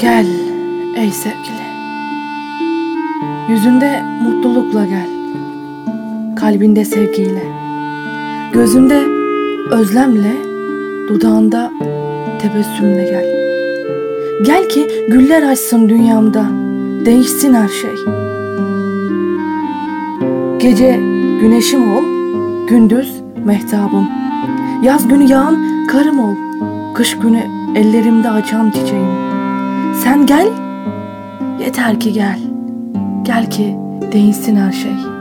Gel ey sevgili. Yüzünde mutlulukla gel. Kalbinde sevgiyle. Gözünde özlemle, dudağında tebessümle gel. Gel ki güller açsın dünyamda, değişsin her şey. Gece güneşim ol, gündüz mehtabım. Yaz günü yağan karım ol, kış günü ellerimde açan çiçeğim. Sen gel, yeter ki gel. Gel ki değişsin her şey.